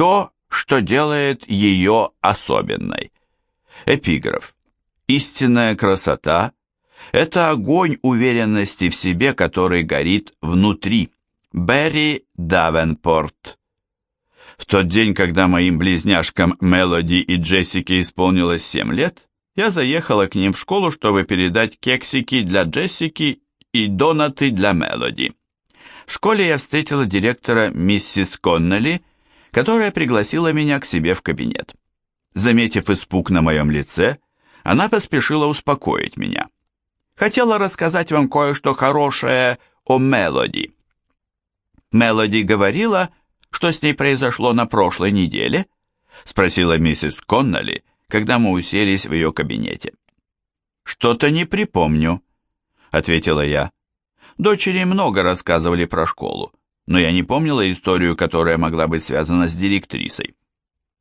То, что делает ее особенной. Эпиграф. Истинная красота – это огонь уверенности в себе, который горит внутри. Берри Давенпорт. В тот день, когда моим близняшкам Мелоди и Джессике исполнилось 7 лет, я заехала к ним в школу, чтобы передать кексики для Джессики и донаты для Мелоди. В школе я встретила директора миссис Коннелли, которая пригласила меня к себе в кабинет. Заметив испуг на моем лице, она поспешила успокоить меня. Хотела рассказать вам кое-что хорошее о Мелоди. Мелоди говорила, что с ней произошло на прошлой неделе? Спросила миссис Конноли, когда мы уселись в ее кабинете. Что-то не припомню, ответила я. Дочери много рассказывали про школу, но я не помнила историю, которая могла быть связана с директрисой.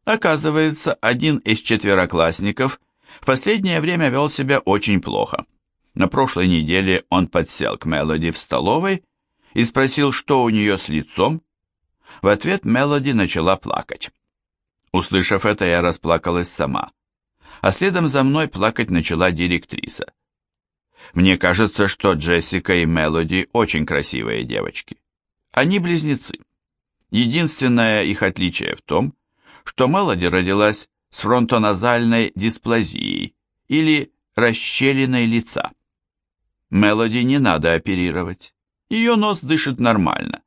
Оказывается, один из четвероклассников в последнее время вел себя очень плохо. На прошлой неделе он подсел к Мелоди в столовой и спросил, что у нее с лицом. В ответ Мелоди начала плакать. Услышав это, я расплакалась сама. А следом за мной плакать начала директриса. Мне кажется, что Джессика и Мелоди очень красивые девочки. Они близнецы. Единственное их отличие в том, что Мелоди родилась с фронтоназальной дисплазией или расщелиной лица. Мелоди не надо оперировать. Ее нос дышит нормально.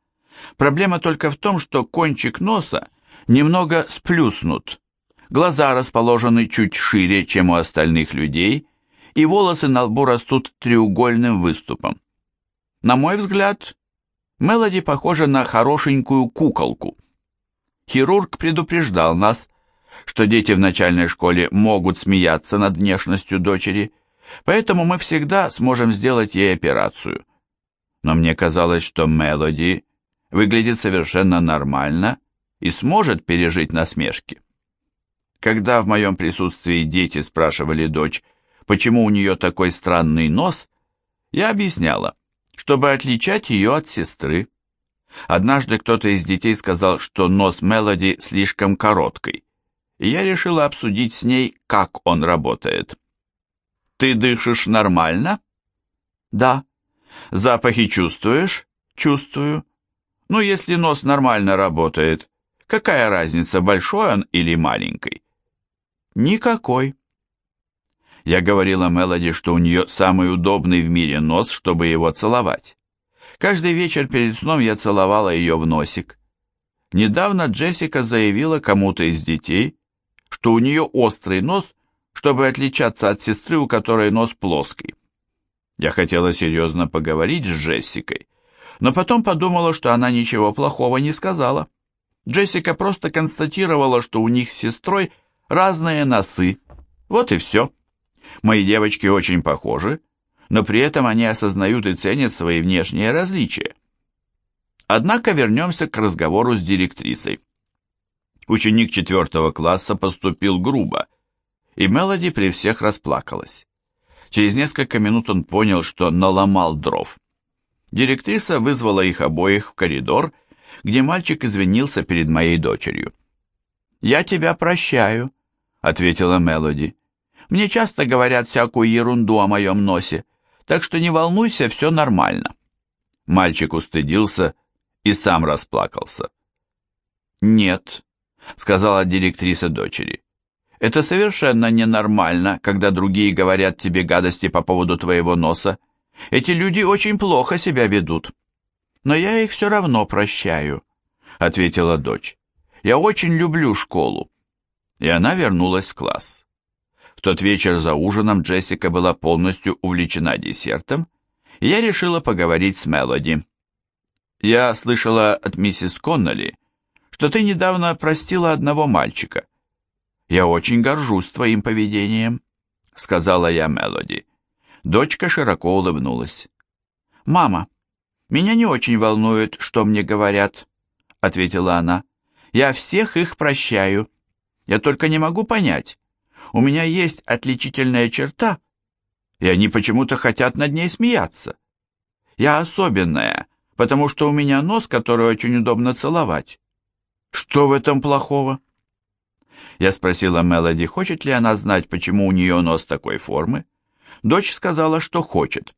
Проблема только в том, что кончик носа немного сплюснут. Глаза расположены чуть шире, чем у остальных людей, и волосы на лбу растут треугольным выступом. На мой взгляд, Мелоди похожа на хорошенькую куколку. Хирург предупреждал нас, что дети в начальной школе могут смеяться над внешностью дочери, поэтому мы всегда сможем сделать ей операцию. Но мне казалось, что Мелоди выглядит совершенно нормально и сможет пережить насмешки. Когда в моем присутствии дети спрашивали дочь, почему у нее такой странный нос, я объясняла, чтобы отличать ее от сестры. Однажды кто-то из детей сказал, что нос Мелоди слишком короткий, и я решила обсудить с ней, как он работает. «Ты дышишь нормально?» «Да». «Запахи чувствуешь?» «Чувствую». «Ну, если нос нормально работает, какая разница, большой он или маленький?» «Никакой». Я говорила Мелоди, что у нее самый удобный в мире нос, чтобы его целовать. Каждый вечер перед сном я целовала ее в носик. Недавно Джессика заявила кому-то из детей, что у нее острый нос, чтобы отличаться от сестры, у которой нос плоский. Я хотела серьезно поговорить с Джессикой, но потом подумала, что она ничего плохого не сказала. Джессика просто констатировала, что у них с сестрой разные носы. Вот и все. Мои девочки очень похожи, но при этом они осознают и ценят свои внешние различия. Однако вернемся к разговору с директрисой. Ученик четвертого класса поступил грубо, и Мелоди при всех расплакалась. Через несколько минут он понял, что наломал дров. Директриса вызвала их обоих в коридор, где мальчик извинился перед моей дочерью. «Я тебя прощаю», — ответила Мелоди. «Мне часто говорят всякую ерунду о моем носе, так что не волнуйся, все нормально». Мальчик устыдился и сам расплакался. «Нет», — сказала директриса дочери, — «это совершенно ненормально, когда другие говорят тебе гадости по поводу твоего носа. Эти люди очень плохо себя ведут». «Но я их все равно прощаю», — ответила дочь. «Я очень люблю школу». И она вернулась в класс тот вечер за ужином Джессика была полностью увлечена десертом, и я решила поговорить с Мелоди. «Я слышала от миссис Конноли, что ты недавно простила одного мальчика. Я очень горжусь твоим поведением», — сказала я Мелоди. Дочка широко улыбнулась. «Мама, меня не очень волнует, что мне говорят», — ответила она. «Я всех их прощаю. Я только не могу понять, у меня есть отличительная черта, и они почему-то хотят над ней смеяться. Я особенная, потому что у меня нос, который очень удобно целовать. Что в этом плохого? Я спросила Мелоди, хочет ли она знать, почему у нее нос такой формы. Дочь сказала, что хочет.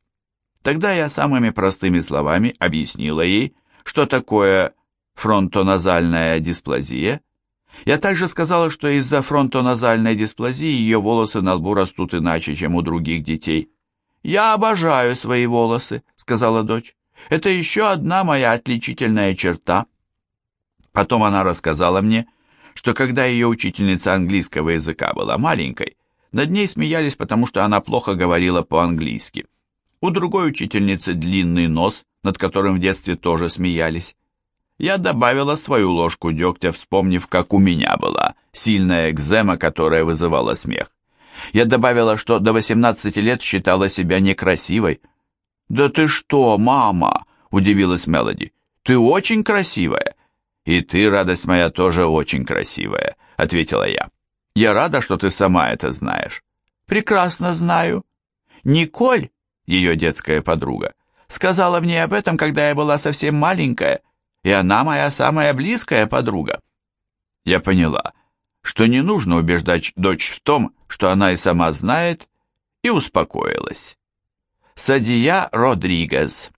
Тогда я самыми простыми словами объяснила ей, что такое фронтоназальная дисплазия. Я также сказала, что из-за фронтоназальной дисплазии ее волосы на лбу растут иначе, чем у других детей. «Я обожаю свои волосы», — сказала дочь. «Это еще одна моя отличительная черта». Потом она рассказала мне, что когда ее учительница английского языка была маленькой, над ней смеялись, потому что она плохо говорила по-английски. У другой учительницы длинный нос, над которым в детстве тоже смеялись. Я добавила свою ложку дегтя, вспомнив, как у меня была сильная экзема, которая вызывала смех. Я добавила, что до 18 лет считала себя некрасивой. «Да ты что, мама?» – удивилась Мелоди. «Ты очень красивая». «И ты, радость моя, тоже очень красивая», — ответила я. «Я рада, что ты сама это знаешь». «Прекрасно знаю». «Николь, ее детская подруга, сказала мне об этом, когда я была совсем маленькая, и она моя самая близкая подруга». Я поняла, что не нужно убеждать дочь в том, что она и сама знает, и успокоилась. Садия Родригес